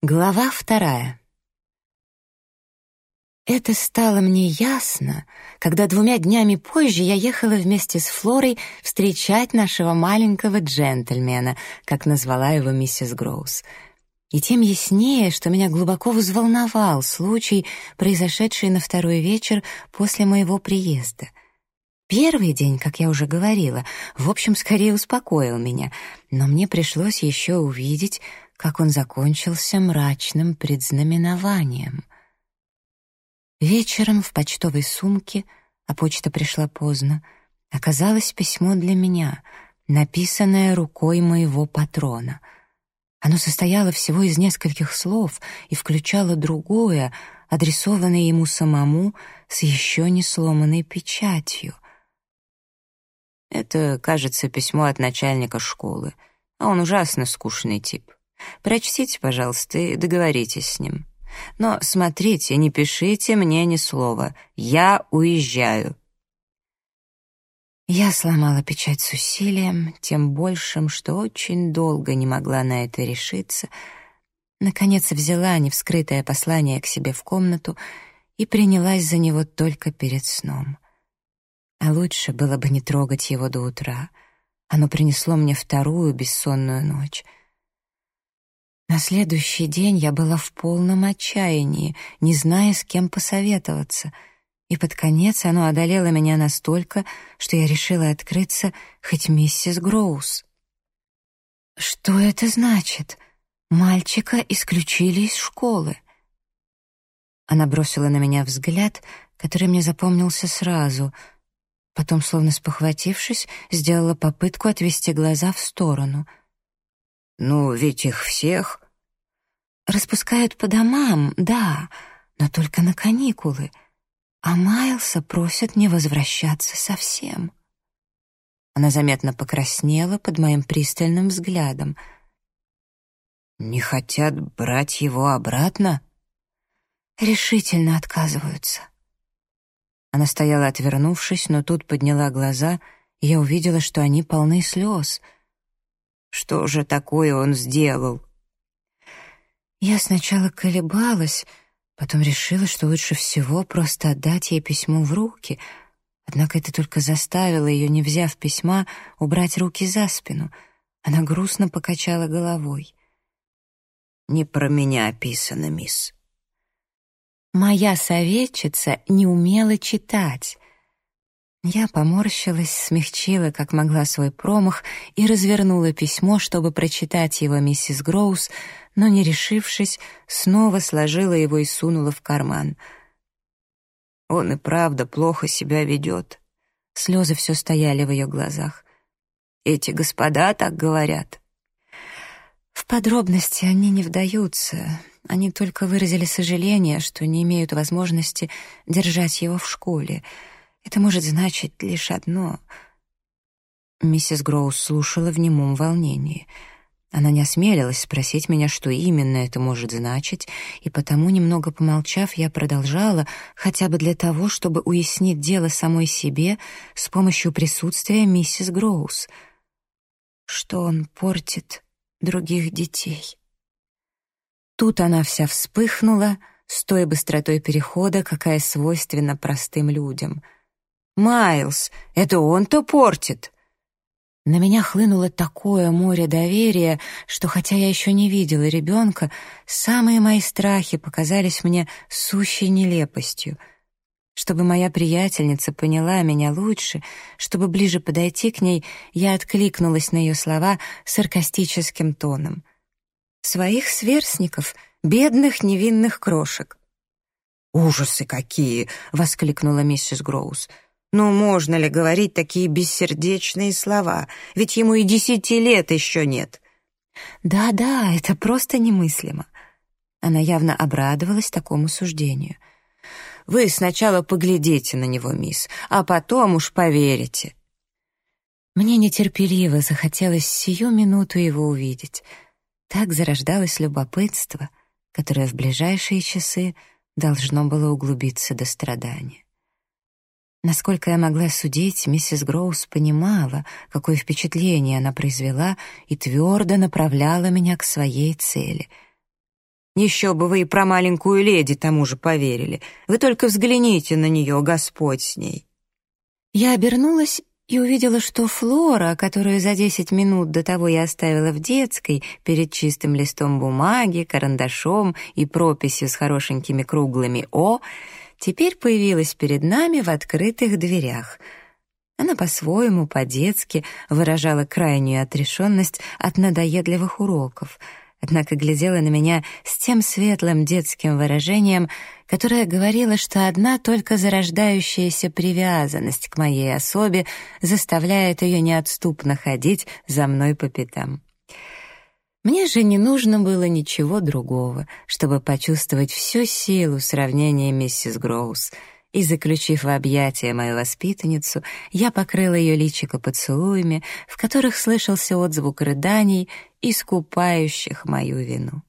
Глава вторая. Это стало мне ясно, когда двумя днями позже я ехала вместе с Флорой встречать нашего маленького джентльмена, как назвала его миссис Гроуз. И тем яснее, что меня глубоко взволновал случай, произошедший на второй вечер после моего приезда. Первый день, как я уже говорила, в общем, скорее успокоил меня, но мне пришлось еще увидеть, как он закончился мрачным предзнаменованием. Вечером в почтовой сумке, а почта пришла поздно, оказалось письмо для меня, написанное рукой моего патрона. Оно состояло всего из нескольких слов и включало другое, адресованное ему самому с еще не сломанной печатью. Это, кажется, письмо от начальника школы, а он ужасно скучный тип. Прочтите, пожалуйста, и договоритесь с ним. Но смотрите, не пишите мне ни слова. Я уезжаю. Я сломала печать с усилием, тем большим, что очень долго не могла на это решиться. Наконец взяла невскрытое послание к себе в комнату и принялась за него только перед сном. А лучше было бы не трогать его до утра. Оно принесло мне вторую бессонную ночь — на следующий день я была в полном отчаянии, не зная, с кем посоветоваться, и под конец оно одолело меня настолько, что я решила открыться хоть миссис Гроус. «Что это значит? Мальчика исключили из школы?» Она бросила на меня взгляд, который мне запомнился сразу, потом, словно спохватившись, сделала попытку отвести глаза в сторону — «Ну, ведь их всех...» «Распускают по домам, да, но только на каникулы. А Майлса просят не возвращаться совсем». Она заметно покраснела под моим пристальным взглядом. «Не хотят брать его обратно?» «Решительно отказываются». Она стояла, отвернувшись, но тут подняла глаза, и я увидела, что они полны слез — что же такое он сделал? Я сначала колебалась, потом решила, что лучше всего просто отдать ей письмо в руки. Однако это только заставило ее, не взяв письма, убрать руки за спину. Она грустно покачала головой. «Не про меня описано, мисс». Моя советчица не умела читать. Я поморщилась, смягчила, как могла, свой промах и развернула письмо, чтобы прочитать его миссис Гроус, но, не решившись, снова сложила его и сунула в карман. «Он и правда плохо себя ведет». Слезы все стояли в ее глазах. «Эти господа так говорят». В подробности они не вдаются. Они только выразили сожаление, что не имеют возможности держать его в школе — это может значить лишь одно. Миссис Гроус слушала в немом волнении. Она не осмелилась спросить меня, что именно это может значить, и потому, немного помолчав, я продолжала, хотя бы для того, чтобы уяснить дело самой себе с помощью присутствия миссис Гроус, что он портит других детей. Тут она вся вспыхнула с той быстротой перехода, какая свойственна простым людям — Майлз, это он-то портит!» На меня хлынуло такое море доверия, что хотя я еще не видела ребенка, самые мои страхи показались мне сущей нелепостью. Чтобы моя приятельница поняла меня лучше, чтобы ближе подойти к ней, я откликнулась на ее слова саркастическим тоном. «Своих сверстников, бедных невинных крошек». «Ужасы какие!» — воскликнула миссис Гроус — ну, можно ли говорить такие бессердечные слова? Ведь ему и десяти лет еще нет. Да-да, это просто немыслимо. Она явно обрадовалась такому суждению. Вы сначала поглядите на него, мисс, а потом уж поверите. Мне нетерпеливо захотелось сию минуту его увидеть. Так зарождалось любопытство, которое в ближайшие часы должно было углубиться до страдания. Насколько я могла судить, миссис Гроус понимала, какое впечатление она произвела и твердо направляла меня к своей цели. Еще бы вы и про маленькую леди тому же поверили. Вы только взгляните на нее, Господь с ней». Я обернулась и увидела, что Флора, которую за десять минут до того я оставила в детской, перед чистым листом бумаги, карандашом и прописью с хорошенькими круглыми «О», теперь появилась перед нами в открытых дверях. Она по-своему, по-детски выражала крайнюю отрешенность от надоедливых уроков — однако глядела на меня с тем светлым детским выражением, которое говорило, что одна только зарождающаяся привязанность к моей особе заставляет ее неотступно ходить за мной по пятам. Мне же не нужно было ничего другого, чтобы почувствовать всю силу сравнения миссис Гроус — и, заключив в объятия мою воспитанницу, я покрыла ее личико поцелуями, в которых слышался отзвук рыданий, искупающих мою вину.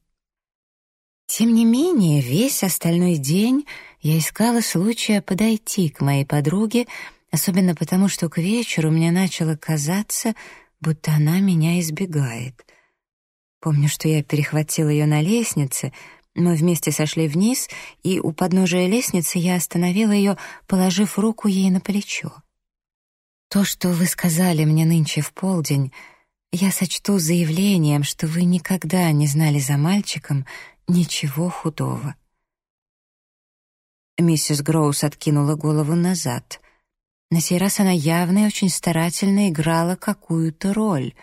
Тем не менее, весь остальной день я искала случая подойти к моей подруге, особенно потому, что к вечеру мне начало казаться, будто она меня избегает. Помню, что я перехватила ее на лестнице — мы вместе сошли вниз, и у подножия лестницы я остановила ее, положив руку ей на плечо. «То, что вы сказали мне нынче в полдень, я сочту заявлением, что вы никогда не знали за мальчиком ничего худого». Миссис Гроус откинула голову назад. На сей раз она явно и очень старательно играла какую-то роль.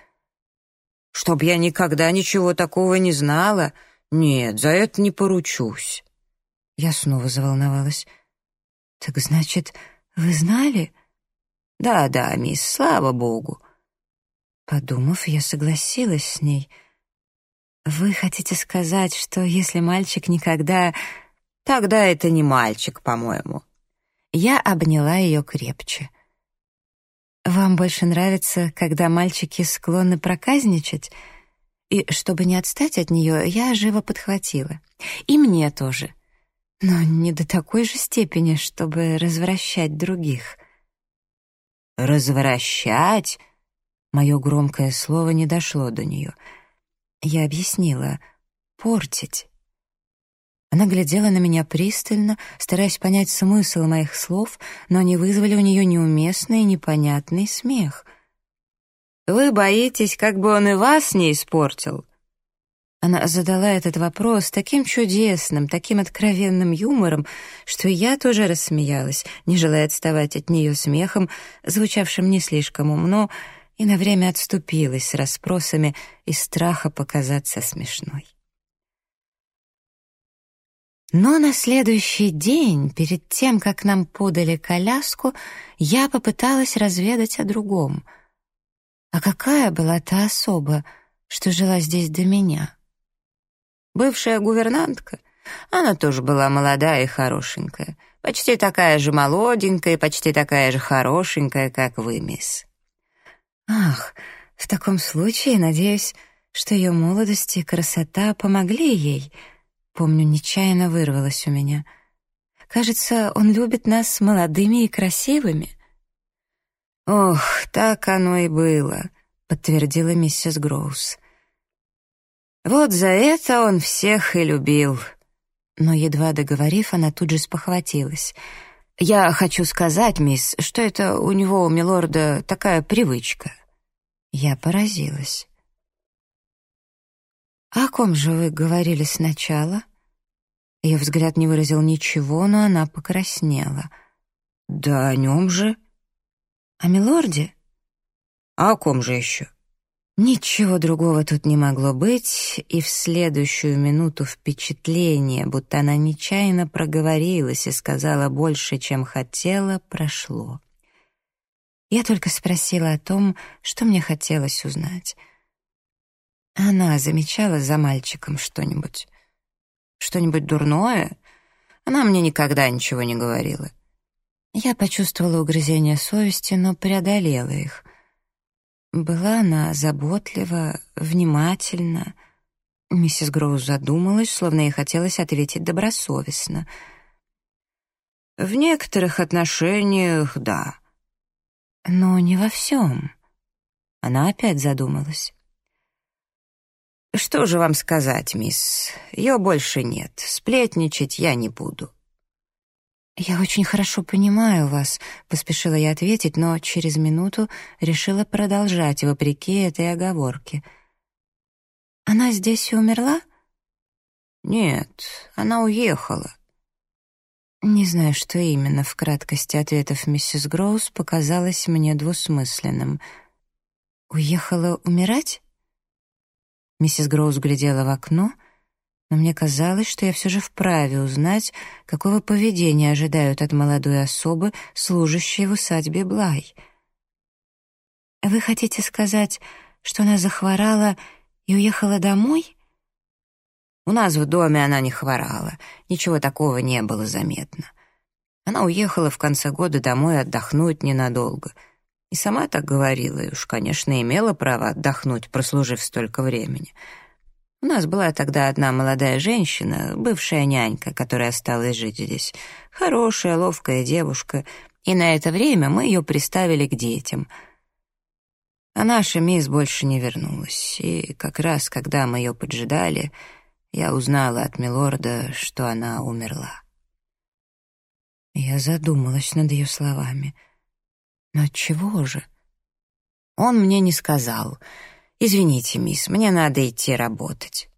«Чтоб я никогда ничего такого не знала», «Нет, за это не поручусь». Я снова заволновалась. «Так значит, вы знали?» «Да-да, мисс, слава богу». Подумав, я согласилась с ней. «Вы хотите сказать, что если мальчик никогда...» «Тогда это не мальчик, по-моему». Я обняла ее крепче. «Вам больше нравится, когда мальчики склонны проказничать?» И чтобы не отстать от нее, я живо подхватила. И мне тоже. Но не до такой же степени, чтобы развращать других. «Развращать?» Мое громкое слово не дошло до нее. Я объяснила. «Портить». Она глядела на меня пристально, стараясь понять смысл моих слов, но они вызвали у нее неуместный и непонятный смех — вы боитесь, как бы он и вас не испортил?» Она задала этот вопрос таким чудесным, таким откровенным юмором, что я тоже рассмеялась, не желая отставать от нее смехом, звучавшим не слишком умно, и на время отступилась с расспросами из страха показаться смешной. Но на следующий день, перед тем, как нам подали коляску, я попыталась разведать о другом — а какая была та особа, что жила здесь до меня? Бывшая гувернантка. Она тоже была молодая и хорошенькая. Почти такая же молоденькая и почти такая же хорошенькая, как вы, мисс. Ах, в таком случае, надеюсь, что ее молодость и красота помогли ей. Помню, нечаянно вырвалось у меня. Кажется, он любит нас молодыми и красивыми. «Ох, так оно и было», — подтвердила миссис Гроус. «Вот за это он всех и любил». Но, едва договорив, она тут же спохватилась. «Я хочу сказать, мисс, что это у него, у милорда, такая привычка». Я поразилась. «О ком же вы говорили сначала?» Ее взгляд не выразил ничего, но она покраснела. «Да о нем же», о милорде? А о ком же еще? Ничего другого тут не могло быть, и в следующую минуту впечатление, будто она нечаянно проговорилась и сказала больше, чем хотела, прошло. Я только спросила о том, что мне хотелось узнать. Она замечала за мальчиком что-нибудь? Что-нибудь дурное? Она мне никогда ничего не говорила. Я почувствовала угрызения совести, но преодолела их. Была она заботлива, внимательна. Миссис Гроуз задумалась, словно ей хотелось ответить добросовестно. «В некоторых отношениях — да». «Но не во всем». Она опять задумалась. «Что же вам сказать, мисс? Ее больше нет. Сплетничать я не буду». «Я очень хорошо понимаю вас», — поспешила я ответить, но через минуту решила продолжать, вопреки этой оговорке. «Она здесь и умерла?» «Нет, она уехала». Не знаю, что именно в краткости ответов миссис Гроуз показалось мне двусмысленным. «Уехала умирать?» Миссис Гроуз глядела в окно — но мне казалось, что я все же вправе узнать, какого поведения ожидают от молодой особы, служащей в усадьбе Блай. «Вы хотите сказать, что она захворала и уехала домой?» «У нас в доме она не хворала, ничего такого не было заметно. Она уехала в конце года домой отдохнуть ненадолго. И сама так говорила, и уж, конечно, имела право отдохнуть, прослужив столько времени». У нас была тогда одна молодая женщина, бывшая нянька, которая осталась жить здесь. Хорошая, ловкая девушка, и на это время мы ее приставили к детям. А наша мисс больше не вернулась, и как раз, когда мы ее поджидали, я узнала от милорда, что она умерла. Я задумалась над ее словами. Но от чего же? Он мне не сказал — «Извините, мисс, мне надо идти работать».